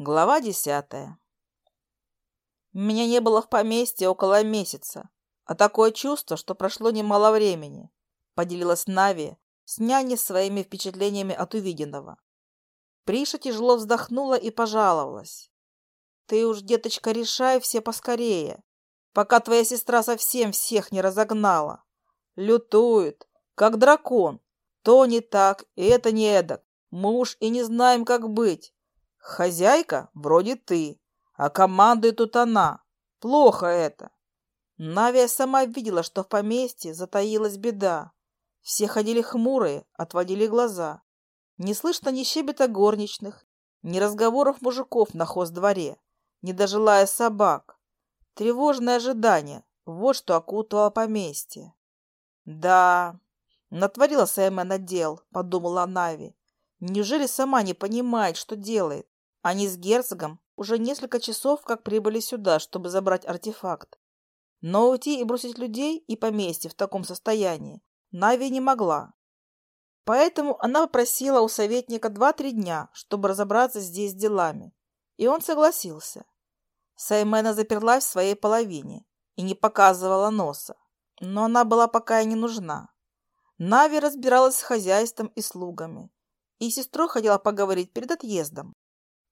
Глава десятая. Меня не было в поместье около месяца, а такое чувство, что прошло немало времени, поделилась Нави с няней своими впечатлениями от увиденного. Приша тяжело вздохнула и пожаловалась. «Ты уж, деточка, решай все поскорее, пока твоя сестра совсем всех не разогнала. Лютует, как дракон. То не так, это не эдак. Мы уж и не знаем, как быть. Хозяйка вроде ты, а командует тут она. Плохо это. Навия сама видела, что в поместье затаилась беда. Все ходили хмурые, отводили глаза. Не слышно ни щебета горничных, ни разговоров мужиков на хоздворе, ни даже лая собак. Тревожное ожидание — вот что окутывало поместье. «Да, натворила Саймона дел», — подумала Нави. «Неужели сама не понимает, что делает? Они с герцогом уже несколько часов как прибыли сюда, чтобы забрать артефакт. Но уйти и бросить людей и поместье в таком состоянии Нави не могла. Поэтому она попросила у советника два-три дня, чтобы разобраться здесь с делами. И он согласился. Саймена заперлась в своей половине и не показывала носа. Но она была пока и не нужна. Нави разбиралась с хозяйством и слугами. И сестрой хотела поговорить перед отъездом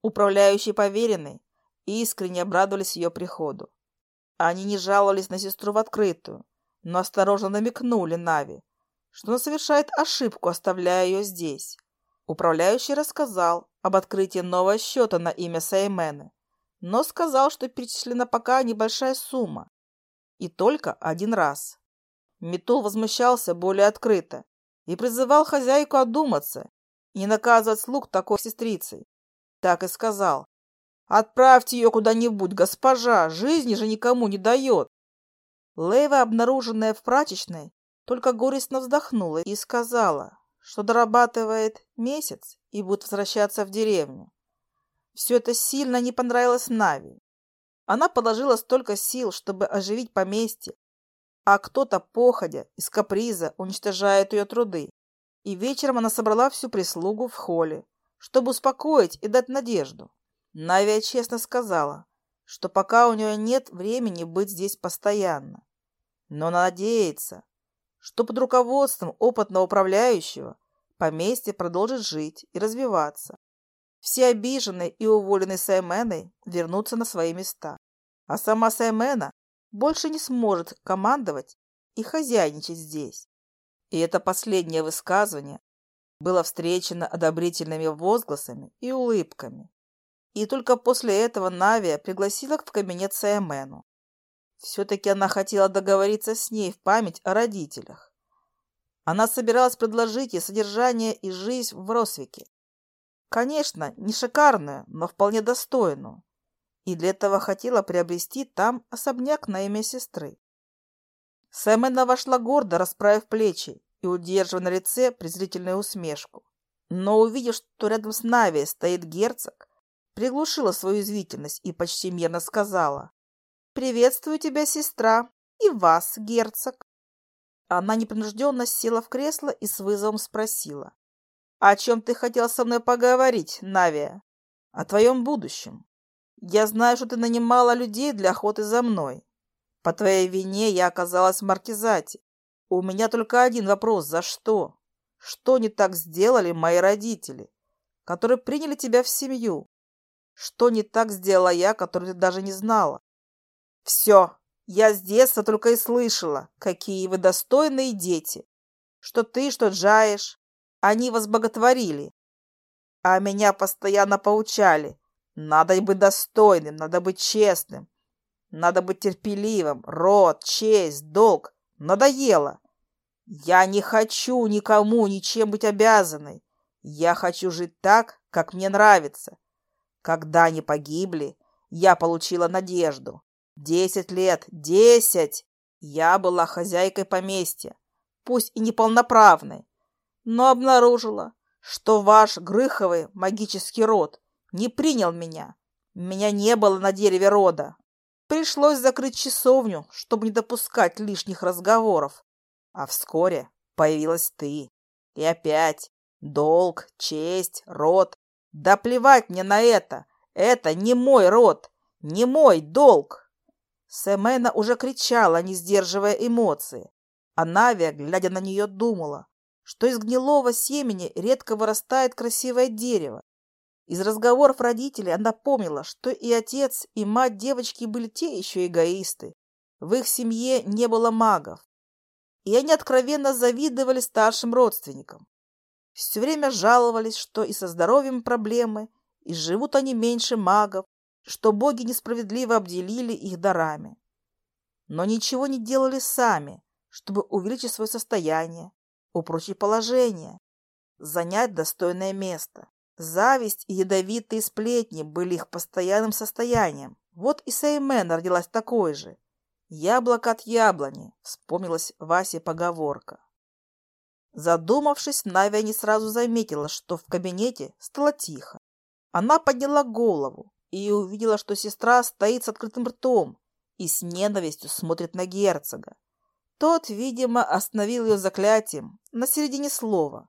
управляющий поверенный и искренне обрадовались ее приходу. Они не жаловались на сестру в открытую, но осторожно намекнули Нави, что она совершает ошибку, оставляя ее здесь. Управляющий рассказал об открытии нового счета на имя Саймены, но сказал, что перечислена пока небольшая сумма. И только один раз. Метул возмущался более открыто и призывал хозяйку одуматься и наказывать слуг такой сестрицей так и сказал. «Отправьте ее куда-нибудь, госпожа, жизни же никому не дает!» Лейва, обнаруженная в прачечной, только горестно вздохнула и сказала, что дорабатывает месяц и будет возвращаться в деревню. Все это сильно не понравилось Нави. Она положила столько сил, чтобы оживить поместье, а кто-то, походя, из каприза уничтожает ее труды. И вечером она собрала всю прислугу в холле, чтобы успокоить и дать надежду. Навия честно сказала, что пока у нее нет времени быть здесь постоянно. Но она надеется, что под руководством опытного управляющего поместье продолжит жить и развиваться. Все обиженные и уволенные Сайменой вернутся на свои места. А сама Саймена больше не сможет командовать и хозяйничать здесь. И это последнее высказывание было встречено одобрительными возгласами и улыбками. И только после этого Навия пригласила в кабинет Саямену. Все-таки она хотела договориться с ней в память о родителях. Она собиралась предложить ей содержание и жизнь в Росвике. Конечно, не шикарную, но вполне достойную. И для этого хотела приобрести там особняк на имя сестры. Сэмена вошла гордо, расправив плечи, и удерживая на лице презрительную усмешку. Но, увидев, что рядом с Нави стоит герцог, приглушила свою извительность и почти мирно сказала «Приветствую тебя, сестра, и вас, герцог». Она непринужденно села в кресло и с вызовом спросила «О чем ты хотел со мной поговорить, Навия?» «О твоем будущем. Я знаю, что ты нанимала людей для охоты за мной. По твоей вине я оказалась в Маркизате. У меня только один вопрос. За что? Что не так сделали мои родители, которые приняли тебя в семью? Что не так сделала я, которую ты даже не знала? Все. Я с детства только и слышала, какие вы достойные дети. Что ты, что Джаиш. Они вас боготворили. А меня постоянно поучали. Надо быть достойным, надо быть честным. Надо быть терпеливым. Род, честь, долг надоело. Я не хочу никому ничем быть обязанной. Я хочу жить так, как мне нравится. Когда они погибли, я получила надежду. Десять лет, десять! Я была хозяйкой поместья, пусть и неполноправной, но обнаружила, что ваш Грыховый магический род не принял меня. Меня не было на дереве рода. Пришлось закрыть часовню, чтобы не допускать лишних разговоров. А вскоре появилась ты. И опять долг, честь, род. Да плевать мне на это. Это не мой род, не мой долг. Семена уже кричала, не сдерживая эмоции. А Навия, глядя на нее, думала, что из гнилого семени редко вырастает красивое дерево, Из разговоров родителей она помнила, что и отец, и мать девочки были те еще эгоисты. В их семье не было магов. И они откровенно завидовали старшим родственникам. Все время жаловались, что и со здоровьем проблемы, и живут они меньше магов, что боги несправедливо обделили их дарами. Но ничего не делали сами, чтобы увеличить свое состояние, упрочить положение, занять достойное место. Зависть и ядовитые сплетни были их постоянным состоянием. Вот и Сеймена родилась такой же. «Яблоко от яблони», — вспомнилась Васе поговорка. Задумавшись, Навия не сразу заметила, что в кабинете стало тихо. Она подняла голову и увидела, что сестра стоит с открытым ртом и с ненавистью смотрит на герцога. Тот, видимо, остановил ее заклятием на середине слова.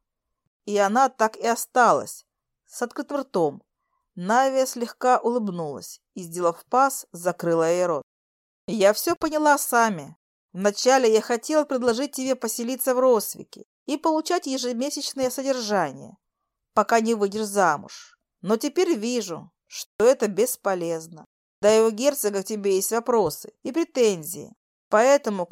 И она так и осталась, с открытым ртом. Навия слегка улыбнулась и, сделав пас, закрыла ей рот. «Я все поняла сами. Вначале я хотела предложить тебе поселиться в Росвике и получать ежемесячное содержание, пока не выйдешь замуж. Но теперь вижу, что это бесполезно. Да и у герцога к тебе есть вопросы и претензии. Поэтому,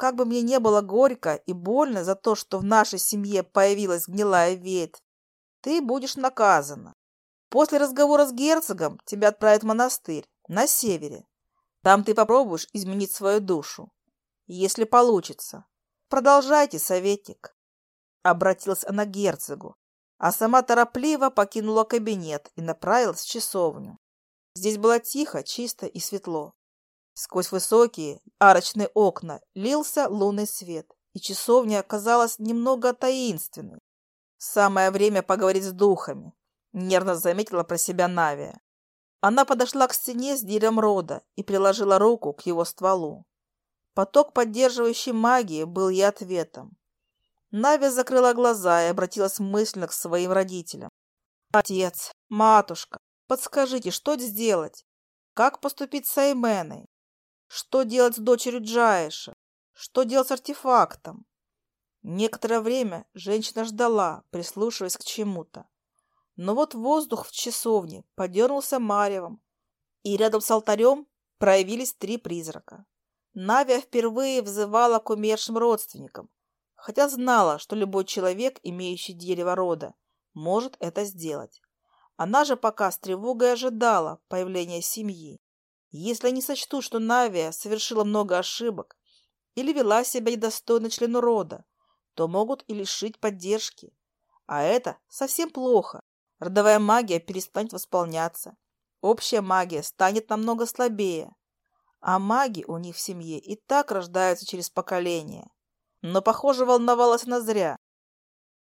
как бы мне не было горько и больно за то, что в нашей семье появилась гнилая ветвь, ты будешь наказана. После разговора с герцогом тебя отправят в монастырь на севере. Там ты попробуешь изменить свою душу. Если получится. Продолжайте, советник. Обратилась она к герцогу, а сама торопливо покинула кабинет и направилась в часовню. Здесь было тихо, чисто и светло. Сквозь высокие арочные окна лился лунный свет, и часовня оказалась немного таинственной. Самое время поговорить с духами, Нервно заметила про себя Нави. Она подошла к стене с дерем рода и приложила руку к его стволу. Поток поддерживающей магии был ей ответом. Нави закрыла глаза и обратилась мысленно к своим родителям. «Отец, матушка, подскажите, что сделать? Как поступить с Айменой? Что делать с дочерью Джаиша? Что делать с артефактом?» Некоторое время женщина ждала, прислушиваясь к чему-то. Но вот воздух в часовне подернулся маревом, и рядом с алтарем проявились три призрака. Навия впервые взывала к умершим родственникам, хотя знала, что любой человек, имеющий дерево рода, может это сделать. Она же пока с тревогой ожидала появления семьи. Если они сочтут, что Навия совершила много ошибок или вела себя недостойно члену рода, то могут и лишить поддержки. А это совсем плохо. Родовая магия перестанет восполняться. Общая магия станет намного слабее. А маги у них в семье и так рождаются через поколения. Но, похоже, волновалась она зря.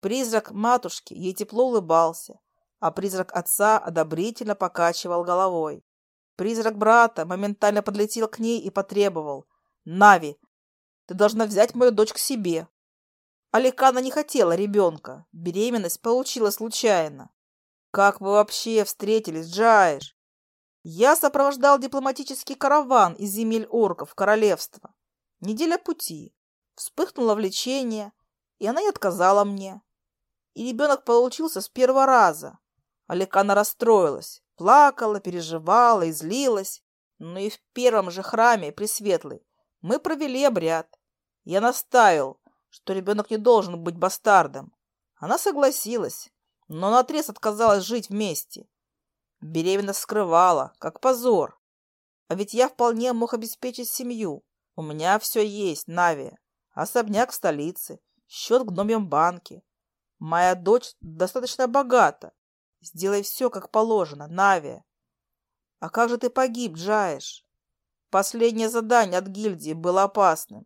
Призрак матушки ей тепло улыбался, а призрак отца одобрительно покачивал головой. Призрак брата моментально подлетел к ней и потребовал. «Нави, ты должна взять мою дочь к себе». Аликана не хотела ребенка. Беременность получила случайно. Как вы вообще встретились, Джаиш? Я сопровождал дипломатический караван из земель орков королевства. Неделя пути. Вспыхнуло влечение, и она не отказала мне. И ребенок получился с первого раза. Аликана расстроилась, плакала, переживала, излилась. Но ну и в первом же храме Пресветлый мы провели обряд. Я настаивал, что ребенок не должен быть бастардом. Она согласилась, но наотрез отказалась жить вместе. Беременность скрывала, как позор. А ведь я вполне мог обеспечить семью. У меня все есть, Нави. Особняк в столице, счет в гномьем банке. Моя дочь достаточно богата. Сделай все, как положено, Нави. А как же ты погиб, Джаеш? Последнее задание от гильдии было опасным.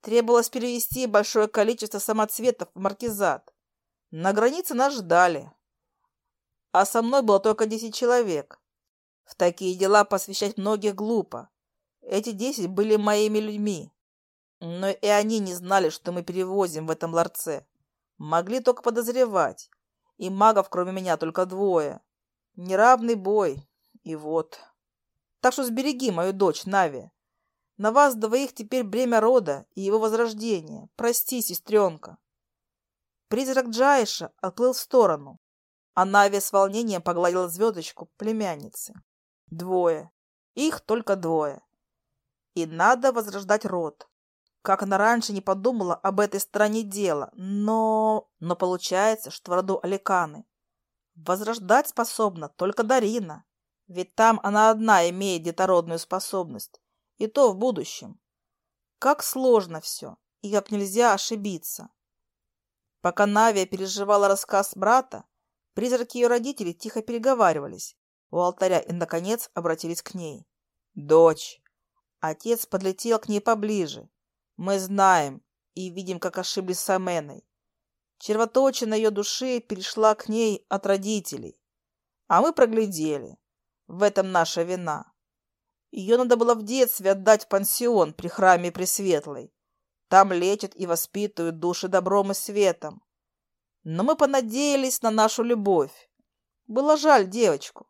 Требовалось перевести большое количество самоцветов в маркизат. На границе нас ждали. А со мной было только десять человек. В такие дела посвящать многих глупо. Эти десять были моими людьми. Но и они не знали, что мы перевозим в этом ларце. Могли только подозревать. И магов, кроме меня, только двое. Неравный бой. И вот. Так что сбереги мою дочь, Нави. На вас двоих теперь бремя рода и его возрождения. Прости, сестренка. Призрак Джайша отплыл в сторону. а Нави с волнением погладила звездочку племянницы. Двое. Их только двое. И надо возрождать род. Как она раньше не подумала об этой стороне дела, но... Но получается, что в роду Аликаны. Возрождать способна только Дарина. Ведь там она одна имеет детородную способность. И то в будущем. Как сложно все, и как нельзя ошибиться. Пока Навия переживала рассказ брата, призраки ее родителей тихо переговаривались у алтаря и, наконец, обратились к ней. «Дочь!» Отец подлетел к ней поближе. «Мы знаем и видим, как ошиблись с Аменой. Червоточина ее души перешла к ней от родителей. А мы проглядели. В этом наша вина. Ее надо было в детстве отдать в пансион при храме Пресветлой. Там лечат и воспитывают души добром и светом. Но мы понадеялись на нашу любовь. Было жаль девочку.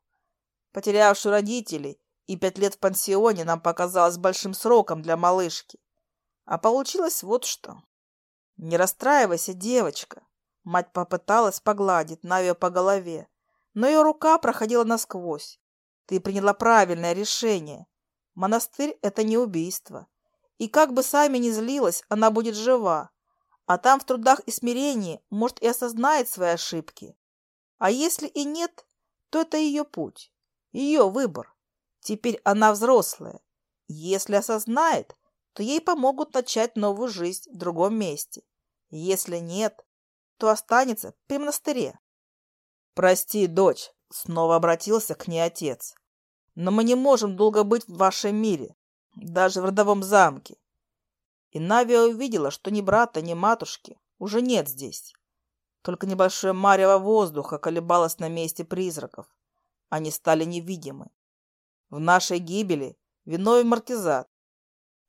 Потерявшую родителей и пять лет в пансионе нам показалось большим сроком для малышки. А получилось вот что. Не расстраивайся, девочка. Мать попыталась погладить Навию по голове, но ее рука проходила насквозь. Ты приняла правильное решение. Монастырь — это не убийство и как бы сами не злилась, она будет жива. А там в трудах и смирении, может, и осознает свои ошибки. А если и нет, то это ее путь, ее выбор. Теперь она взрослая. Если осознает, то ей помогут начать новую жизнь в другом месте. Если нет, то останется при монастыре. «Прости, дочь», — снова обратился к ней отец, «но мы не можем долго быть в вашем мире даже в родовом замке. И Навия увидела, что ни брата, ни матушки уже нет здесь. Только небольшое марево воздуха колебалось на месте призраков. Они стали невидимы. В нашей гибели виной маркизат.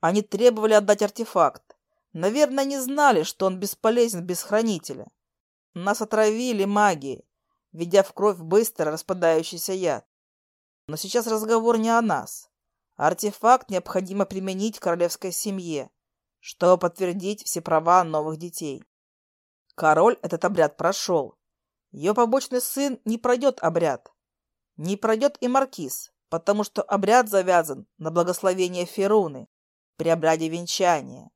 Они требовали отдать артефакт. Наверное, не знали, что он бесполезен без хранителя. Нас отравили магией, ведя в кровь быстро распадающийся яд. Но сейчас разговор не о нас. Артефакт необходимо применить королевской семье, чтобы подтвердить все права новых детей. Король этот обряд прошел. Ее побочный сын не пройдет обряд. Не пройдет и маркиз, потому что обряд завязан на благословение Феруны при обряде венчания.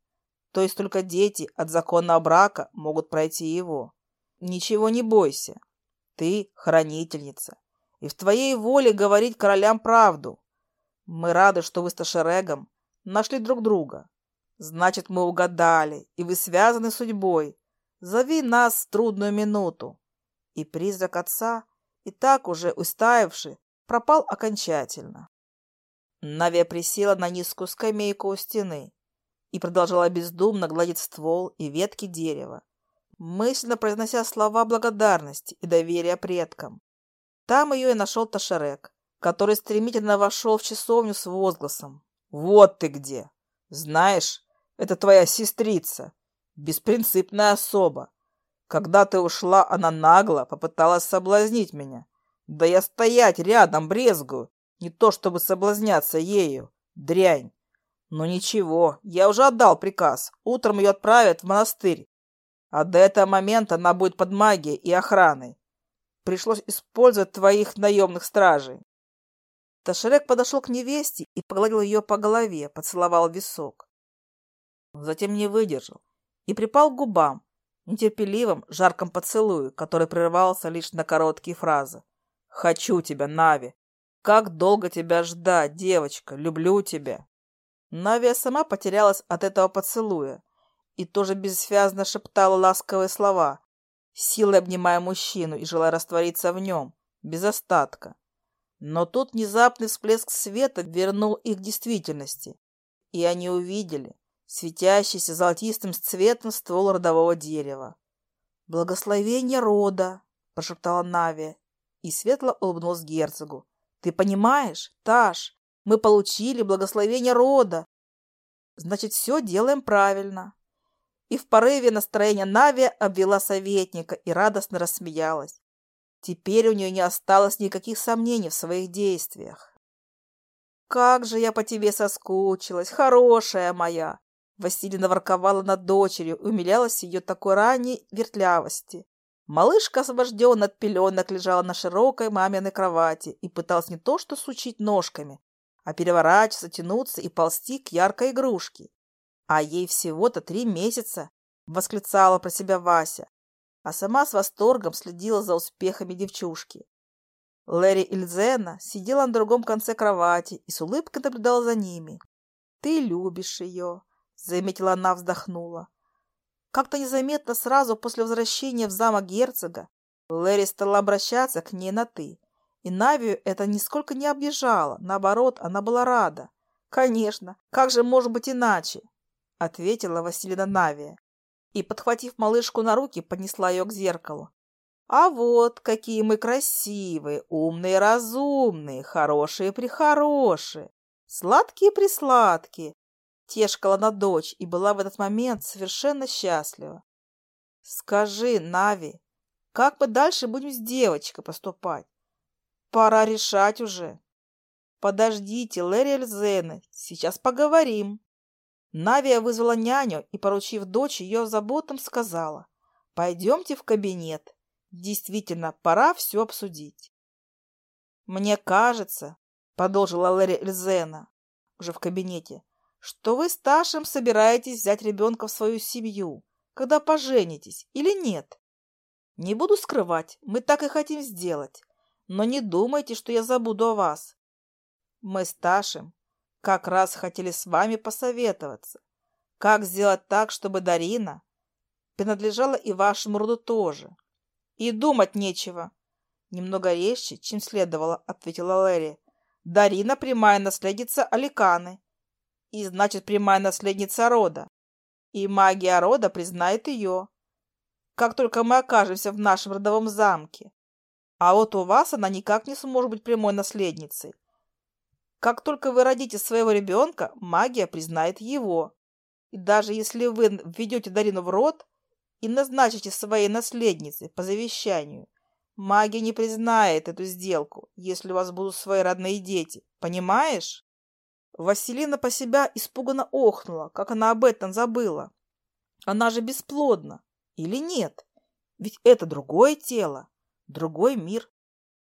То есть только дети от законного брака могут пройти его. Ничего не бойся. Ты хранительница. И в твоей воле говорить королям правду. Мы рады, что вы с Ташерегом нашли друг друга. Значит, мы угадали, и вы связаны судьбой. Зови нас в трудную минуту. И призрак отца, и так уже устаивший, пропал окончательно. Навия присела на низкую скамейку у стены и продолжала бездумно гладить ствол и ветки дерева, мысленно произнося слова благодарности и доверия предкам. Там ее и нашел Ташарек, который стремительно вошел в часовню с возгласом. «Вот ты где! Знаешь, это твоя сестрица, беспринципная особа. Когда ты ушла, она нагло попыталась соблазнить меня. Да я стоять рядом брезгую, не то чтобы соблазняться ею, дрянь. Но ничего, я уже отдал приказ, утром ее отправят в монастырь. А до этого момента она будет под магией и охраной. Пришлось использовать твоих наемных стражей. Ташерек подошел к невесте и погладил ее по голове, поцеловал висок. Затем не выдержал и припал к губам, нетерпеливым, жарком поцелую, который прерывался лишь на короткие фразы. «Хочу тебя, Нави! Как долго тебя ждать, девочка! Люблю тебя!» Навия сама потерялась от этого поцелуя и тоже бессвязно шептала ласковые слова, силой обнимая мужчину и желая раствориться в нем, без остатка. Но тут внезапный всплеск света вернул их действительности, и они увидели светящийся золотистым цветом ствол родового дерева. «Благословение рода!» – прошептала Нави, и светло улыбнулась герцогу. «Ты понимаешь, Таш, мы получили благословение рода! Значит, все делаем правильно!» И в порыве настроения Нави обвела советника и радостно рассмеялась. Теперь у нее не осталось никаких сомнений в своих действиях. «Как же я по тебе соскучилась, хорошая моя!» Василина ворковала над дочерью и умилялась ее такой ранней вертлявости. Малышка, освобожденная от пеленок, лежала на широкой маминой кровати и пыталась не то что сучить ножками, а переворачиваться, тянуться и ползти к яркой игрушке. А ей всего-то три месяца, восклицала про себя Вася а сама с восторгом следила за успехами девчушки. Лэри Ильзена сидела на другом конце кровати и с улыбкой наблюдала за ними. «Ты любишь ее», — заметила она, вздохнула. Как-то незаметно сразу после возвращения в замок герцога Лэри стала обращаться к ней на «ты». И Навию это нисколько не обижало, наоборот, она была рада. «Конечно, как же может быть иначе?» — ответила Василина Навия и, подхватив малышку на руки, поднесла ее к зеркалу. «А вот какие мы красивые, умные-разумные, хорошие-прихорошие, сладкие-присладкие!» Тешкала на дочь и была в этот момент совершенно счастлива. «Скажи, Нави, как мы дальше будем с девочкой поступать? Пора решать уже!» «Подождите, Лэри Эльзена, сейчас поговорим!» Навия вызвала няню и, поручив дочь, ее заботам сказала, «Пойдемте в кабинет. Действительно, пора все обсудить». «Мне кажется», — продолжила Лэри Эльзена уже в кабинете, «что вы старшим собираетесь взять ребенка в свою семью, когда поженитесь или нет. Не буду скрывать, мы так и хотим сделать, но не думайте, что я забуду о вас. Мы с Ташем как раз хотели с вами посоветоваться. Как сделать так, чтобы Дарина принадлежала и вашему роду тоже? И думать нечего. Немного резче, чем следовало, ответила Лерри. Дарина прямая наследница Аликаны. И значит прямая наследница рода. И магия рода признает ее. Как только мы окажемся в нашем родовом замке. А вот у вас она никак не сможет быть прямой наследницей. Как только вы родите своего ребенка, магия признает его. И даже если вы введете Дарину в род и назначите своей наследницей по завещанию, магия не признает эту сделку, если у вас будут свои родные дети. Понимаешь? Василина по себя испуганно охнула, как она об этом забыла. Она же бесплодна. Или нет? Ведь это другое тело, другой мир,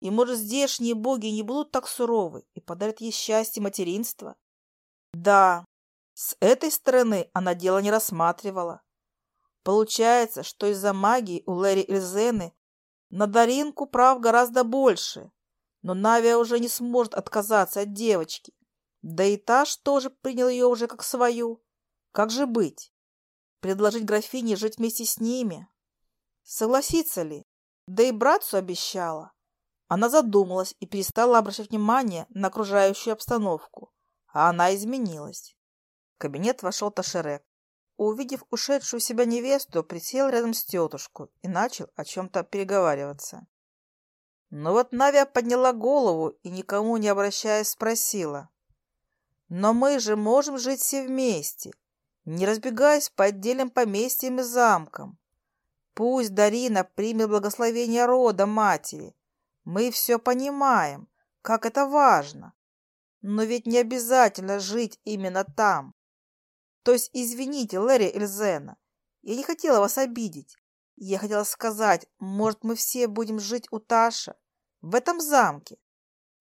И, может, здешние боги не будут так суровы и подарят ей счастье материнства? Да, с этой стороны она дело не рассматривала. Получается, что из-за магии у Лэри Эльзены на Даринку прав гораздо больше, но Навия уже не сможет отказаться от девочки. Да и Таш тоже принял ее уже как свою. Как же быть? Предложить графине жить вместе с ними? Согласится ли? Да и братцу обещала. Она задумалась и перестала обращать внимание на окружающую обстановку, а она изменилась. В кабинет вошел Ташерек. Увидев ушедшую себя невесту, присел рядом с тетушку и начал о чем-то переговариваться. Но вот Навя подняла голову и, никому не обращаясь, спросила. «Но мы же можем жить все вместе, не разбегаясь по отдельным поместьям и замкам. Пусть Дарина примет благословение рода матери» Мы все понимаем, как это важно. Но ведь не обязательно жить именно там. То есть, извините, Лэри Эльзена, я не хотела вас обидеть. Я хотела сказать, может, мы все будем жить у Таша, в этом замке.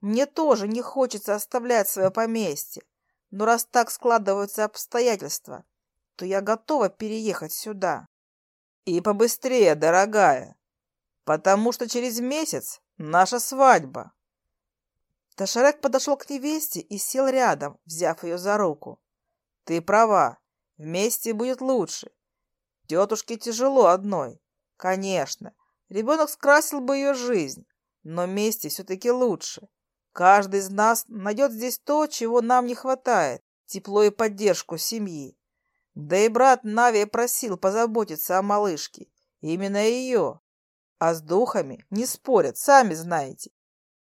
Мне тоже не хочется оставлять свое поместье, но раз так складываются обстоятельства, то я готова переехать сюда. И побыстрее, дорогая, потому что через месяц наша свадьба. Ташарек подошел к невесте и сел рядом, взяв ее за руку. Ты права, вместе будет лучше. Тетушке тяжело одной. Конечно, ребенок скрасил бы ее жизнь, но вместе все-таки лучше. Каждый из нас найдет здесь то, чего нам не хватает, тепло и поддержку семьи. Да и брат Нави просил позаботиться о малышке. Именно ее. А с духами не спорят, сами знаете.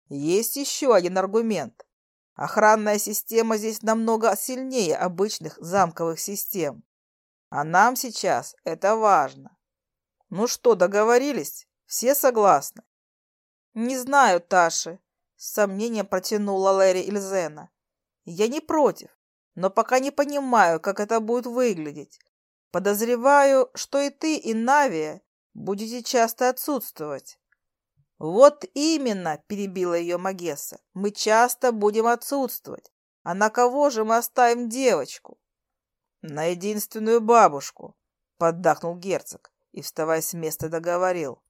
Есть еще один аргумент. Охранная система здесь намного сильнее обычных замковых систем. А нам сейчас это важно. Ну что, договорились? Все согласны? Не знаю, Таши, с сомнением протянула Лэри Ильзена. Я не против, но пока не понимаю, как это будет выглядеть. Подозреваю, что и ты, и Навия будете часто отсутствовать». «Вот именно!» – перебила ее Магесса. «Мы часто будем отсутствовать. А на кого же мы оставим девочку?» «На единственную бабушку», – поддакнул герцог и, вставая с места, договорил.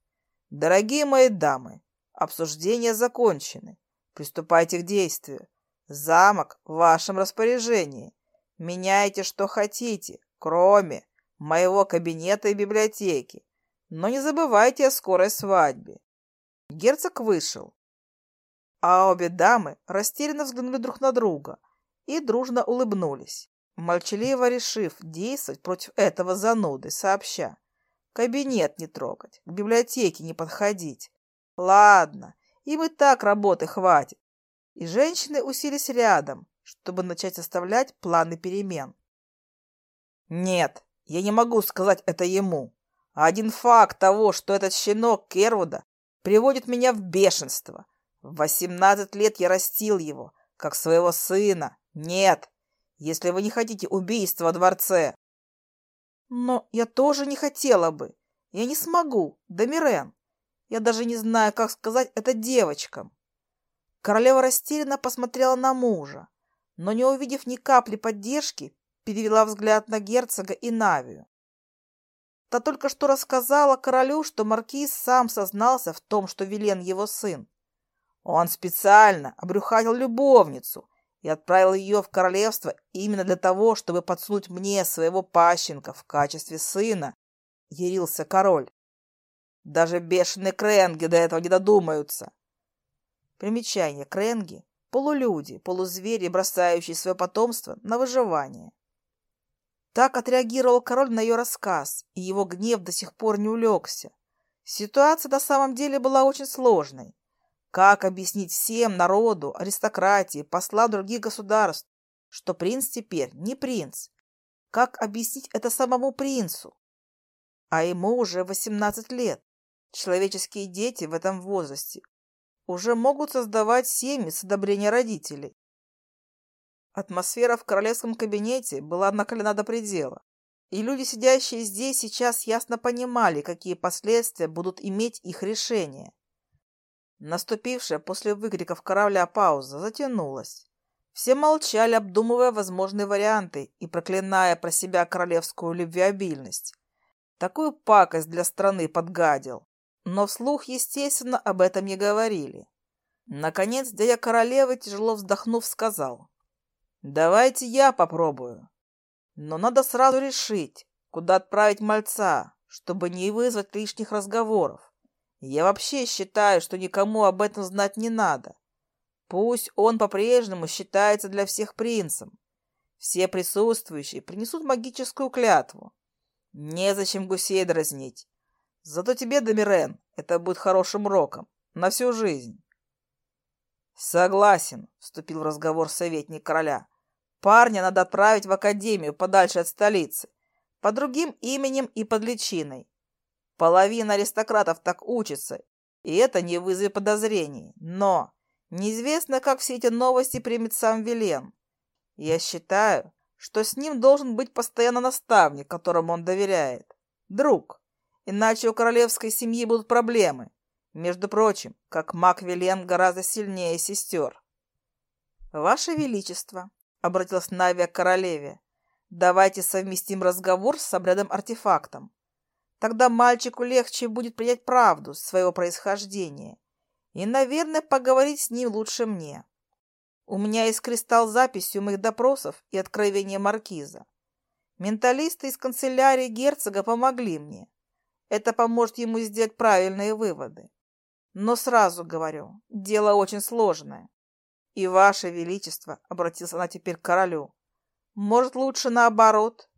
«Дорогие мои дамы, обсуждения закончены. Приступайте к действию. Замок в вашем распоряжении. Меняйте, что хотите, кроме моего кабинета и библиотеки но не забывайте о скорой свадьбе». Герцог вышел, а обе дамы растерянно взглянули друг на друга и дружно улыбнулись, молчаливо решив действовать против этого зануды, сообща. «Кабинет не трогать, к библиотеке не подходить. Ладно, им и так работы хватит». И женщины уселись рядом, чтобы начать составлять планы перемен. «Нет, я не могу сказать это ему», один факт того, что этот щенок Кервуда приводит меня в бешенство. В восемнадцать лет я растил его, как своего сына. Нет, если вы не хотите убийства в дворце. Но я тоже не хотела бы. Я не смогу, Дамирен. Я даже не знаю, как сказать это девочкам. Королева растерянно посмотрела на мужа, но, не увидев ни капли поддержки, перевела взгляд на герцога и Навию. Та только что рассказала королю, что маркиз сам сознался в том, что Вилен его сын. Он специально обрюхатил любовницу и отправил ее в королевство именно для того, чтобы подсунуть мне своего пащенка в качестве сына, — ярился король. Даже бешеные кренги до этого не додумаются. Примечание. Кренги — полулюди, полузвери, бросающие свое потомство на выживание. Так отреагировал король на ее рассказ, и его гнев до сих пор не улегся. Ситуация на самом деле была очень сложной. Как объяснить всем, народу, аристократии, послам других государств, что принц теперь не принц? Как объяснить это самому принцу? А ему уже 18 лет. Человеческие дети в этом возрасте уже могут создавать семьи с одобрения родителей. Атмосфера в королевском кабинете была накалена до предела, и люди, сидящие здесь, сейчас ясно понимали, какие последствия будут иметь их решение. Наступившая после выкриков корабля пауза затянулась. Все молчали, обдумывая возможные варианты и проклиная про себя королевскую любвеобильность. Такую пакость для страны подгадил. Но вслух, естественно, об этом не говорили. Наконец, дядя королевы, тяжело вздохнув, сказал. Давайте я попробую. Но надо сразу решить, куда отправить мальца, чтобы не вызвать лишних разговоров. Я вообще считаю, что никому об этом знать не надо. Пусть он по-прежнему считается для всех принцем. Все присутствующие принесут магическую клятву. Незачем гусей дразнить. Зато тебе, Домирен, это будет хорошим роком на всю жизнь. Согласен, вступил в разговор советник короля. Парня надо отправить в академию подальше от столицы, под другим именем и под личиной. Половина аристократов так учится, и это не вызовет подозрений. Но неизвестно, как все эти новости примет сам Вилен. Я считаю, что с ним должен быть постоянно наставник, которому он доверяет. Друг. Иначе у королевской семьи будут проблемы между прочим, как маг Вилен гораздо сильнее сестер. «Ваше Величество», — обратилась Навия к королеве, — «давайте совместим разговор с обрядом-артефактом. Тогда мальчику легче будет принять правду своего происхождения. И, наверное, поговорить с ним лучше мне. У меня есть кристалл с записью моих допросов и откровения маркиза. Менталисты из канцелярии герцога помогли мне. Это поможет ему сделать правильные выводы. Но сразу говорю, дело очень сложное. И ваше величество, — обратился она теперь к королю, — может лучше наоборот,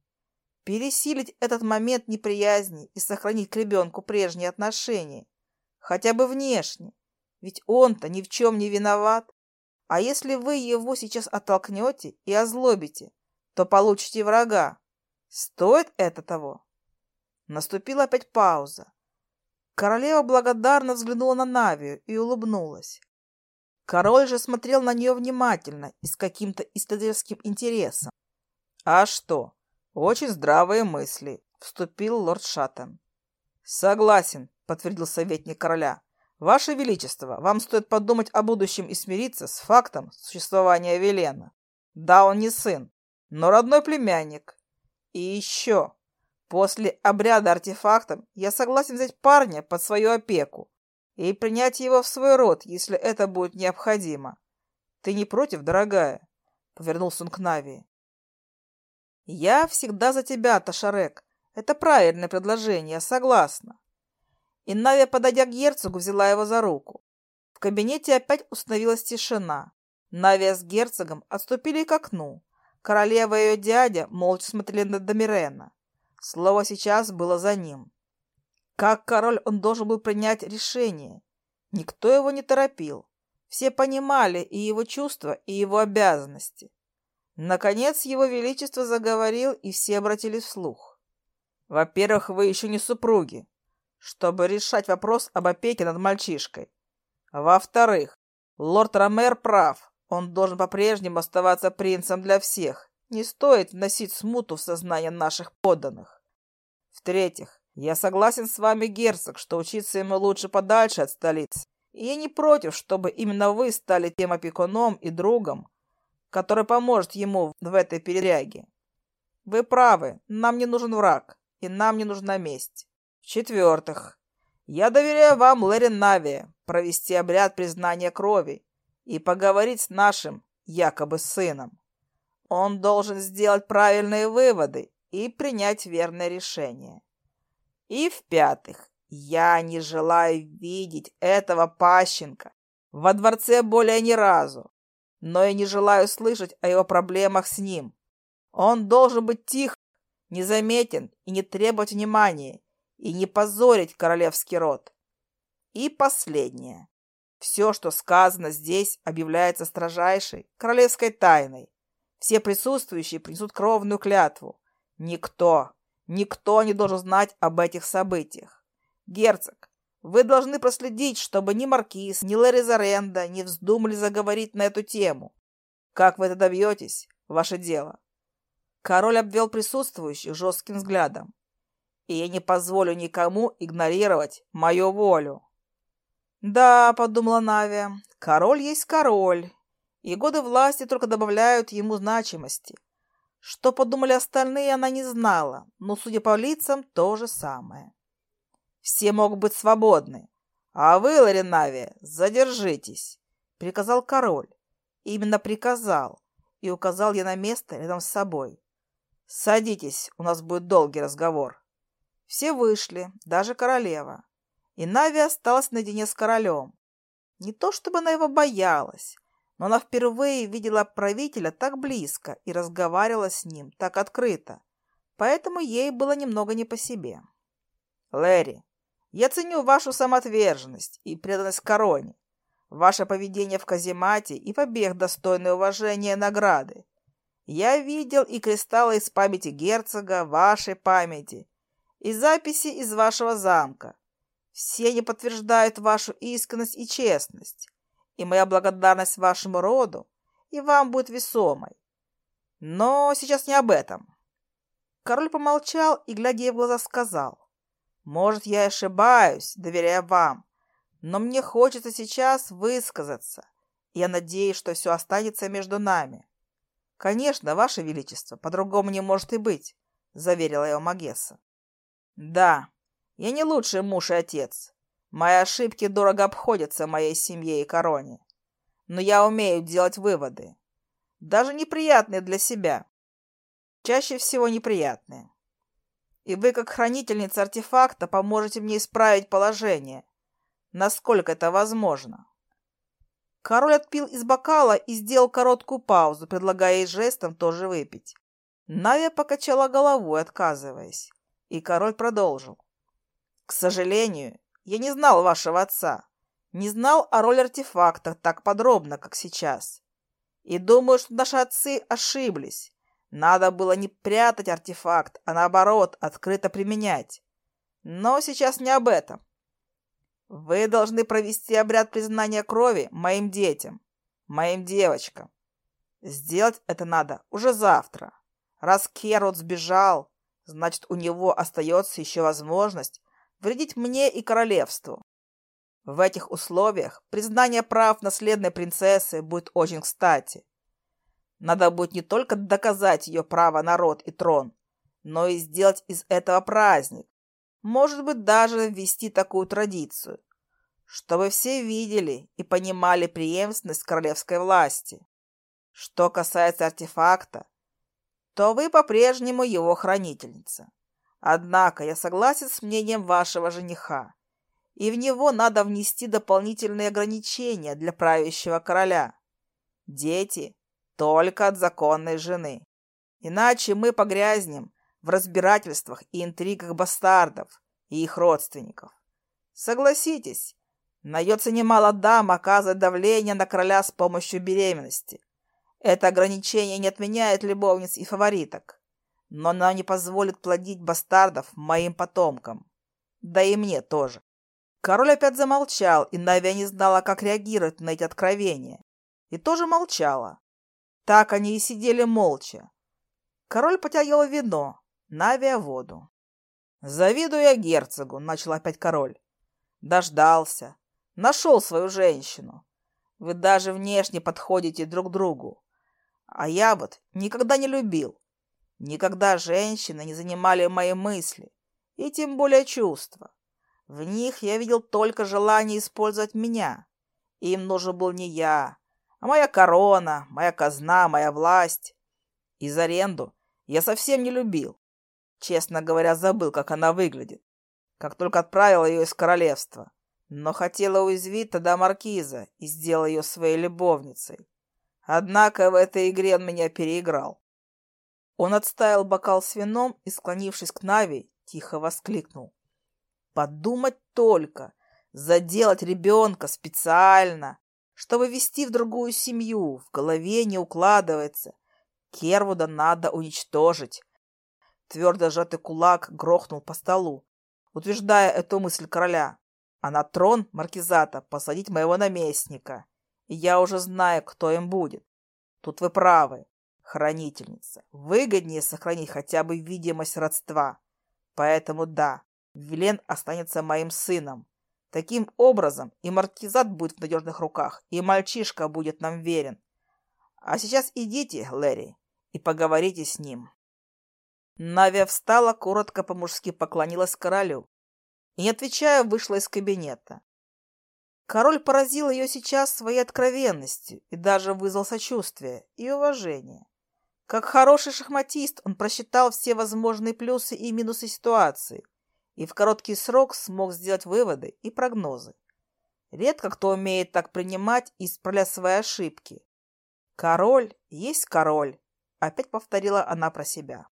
пересилить этот момент неприязни и сохранить к ребенку прежние отношения, хотя бы внешне, ведь он-то ни в чем не виноват. А если вы его сейчас оттолкнете и озлобите, то получите врага. Стоит это того? Наступила опять пауза. Королева благодарно взглянула на Навию и улыбнулась. Король же смотрел на нее внимательно и с каким-то историческим интересом. «А что? Очень здравые мысли», — вступил лорд Шаттен. «Согласен», — подтвердил советник короля. «Ваше Величество, вам стоит подумать о будущем и смириться с фактом существования Велена. Да, он не сын, но родной племянник. И еще После обряда артефактом я согласен взять парня под свою опеку и принять его в свой род, если это будет необходимо. Ты не против, дорогая?» — повернулся он к Навии. «Я всегда за тебя, Ташарек. Это правильное предложение, я согласна». И Навия, подойдя к герцогу, взяла его за руку. В кабинете опять установилась тишина. Навия с герцогом отступили к окну. Королева и ее дядя молча смотрели на Домирена. Слово сейчас было за ним. Как король он должен был принять решение. Никто его не торопил. Все понимали и его чувства, и его обязанности. Наконец его величество заговорил, и все обратились вслух. «Во-первых, вы еще не супруги, чтобы решать вопрос об опеке над мальчишкой. Во-вторых, лорд Ромер прав, он должен по-прежнему оставаться принцем для всех. Не стоит вносить смуту в сознание наших подданных. В-третьих, я согласен с вами, герцог, что учиться ему лучше подальше от столицы. И я не против, чтобы именно вы стали тем опекуном и другом, который поможет ему в этой передряге. Вы правы, нам не нужен враг, и нам не нужна месть. В-четвертых, я доверяю вам, Лэри Нави, провести обряд признания Он должен сделать правильные выводы и принять верное решение. И в-пятых, я не желаю видеть этого Пащенко во дворце более ни разу, но и не желаю слышать о его проблемах с ним. Он должен быть тих, незаметен и не требовать внимания, и не позорить королевский род. И последнее. Все, что сказано здесь, объявляется строжайшей королевской тайной, все присутствующие принесут кровную клятву. Никто, никто не должен знать об этих событиях. Герцог, вы должны проследить, чтобы ни Маркиз, ни Лэри Заренда не вздумали заговорить на эту тему. Как вы это добьетесь, ваше дело. Король обвел присутствующих жестким взглядом. И я не позволю никому игнорировать мою волю. «Да», — подумала Навия, — «король есть король, и годы власти только добавляют ему значимости. Что подумали остальные, она не знала, но, судя по лицам, то же самое. Все могут быть свободны. А вы, Ларинавия, задержитесь, приказал король. Именно приказал и указал я на место рядом с собой. Садитесь, у нас будет долгий разговор. Все вышли, даже королева. И Нави осталась наедине с королем. Не то чтобы она его боялась, но она впервые видела правителя так близко и разговаривала с ним так открыто, поэтому ей было немного не по себе. «Лэри, я ценю вашу самоотверженность и преданность короне, ваше поведение в каземате и побег достойной уважения и награды. Я видел и кристаллы из памяти герцога, вашей памяти, и записи из вашего замка. Все они подтверждают вашу искренность и честность и моя благодарность вашему роду и вам будет весомой. Но сейчас не об этом. Король помолчал и, глядя ей в глаза, сказал. «Может, я ошибаюсь, доверяя вам, но мне хочется сейчас высказаться. Я надеюсь, что все останется между нами». «Конечно, ваше величество, по-другому не может и быть», — заверила его Магесса. «Да, я не лучший муж и отец, Мои ошибки дорого обходятся моей семье и короне. Но я умею делать выводы. Даже неприятные для себя. Чаще всего неприятные. И вы, как хранительница артефакта, поможете мне исправить положение, насколько это возможно. Король отпил из бокала и сделал короткую паузу, предлагая ей жестом тоже выпить. Навия покачала головой, отказываясь, и король продолжил. К сожалению, я не знал вашего отца. Не знал о роли артефакта так подробно, как сейчас. И думаю, что наши отцы ошиблись. Надо было не прятать артефакт, а наоборот, открыто применять. Но сейчас не об этом. Вы должны провести обряд признания крови моим детям, моим девочкам. Сделать это надо уже завтра. Раз Керот сбежал, значит, у него остается еще возможность вредить мне и королевству. В этих условиях признание прав наследной принцессы будет очень кстати. Надо будет не только доказать ее право на род и трон, но и сделать из этого праздник. Может быть, даже ввести такую традицию, чтобы все видели и понимали преемственность королевской власти. Что касается артефакта, то вы по-прежнему его хранительница. Однако я согласен с мнением вашего жениха, и в него надо внести дополнительные ограничения для правящего короля. Дети только от законной жены. Иначе мы погрязнем в разбирательствах и интригах бастардов и их родственников. Согласитесь, найдется немало дам оказывать давление на короля с помощью беременности. Это ограничение не отменяет любовниц и фавориток но она не позволит плодить бастардов моим потомкам. Да и мне тоже. Король опять замолчал, и Навия не знала, как реагировать на эти откровения. И тоже молчала. Так они и сидели молча. Король потягивал вино, Навия — воду. «Завидую я герцогу», — начал опять король. «Дождался. Нашел свою женщину. Вы даже внешне подходите друг другу. А я вот никогда не любил. Никогда женщины не занимали мои мысли, и тем более чувства. В них я видел только желание использовать меня. Им нужен был не я, а моя корона, моя казна, моя власть. Из аренду я совсем не любил. Честно говоря, забыл, как она выглядит. Как только отправил ее из королевства. Но хотела уязвить тогда маркиза и сделал ее своей любовницей. Однако в этой игре он меня переиграл. Он отставил бокал с вином и, склонившись к Нави, тихо воскликнул. «Подумать только! Заделать ребенка специально! Чтобы вести в другую семью, в голове не укладывается. Кервуда надо уничтожить!» Твердо сжатый кулак грохнул по столу, утверждая эту мысль короля. «А на трон маркизата посадить моего наместника. И я уже знаю, кто им будет. Тут вы правы хранительницы. Выгоднее сохранить хотя бы видимость родства. Поэтому да, Вилен останется моим сыном. Таким образом и маркизат будет в надежных руках, и мальчишка будет нам верен. А сейчас идите, Лэри, и поговорите с ним. Навия встала, коротко по-мужски поклонилась королю и, не отвечая, вышла из кабинета. Король поразил ее сейчас своей откровенностью и даже вызвал сочувствие и уважение. Как хороший шахматист, он просчитал все возможные плюсы и минусы ситуации и в короткий срок смог сделать выводы и прогнозы. Редко кто умеет так принимать и исправлять свои ошибки. «Король есть король», — опять повторила она про себя.